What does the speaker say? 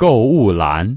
购物篮。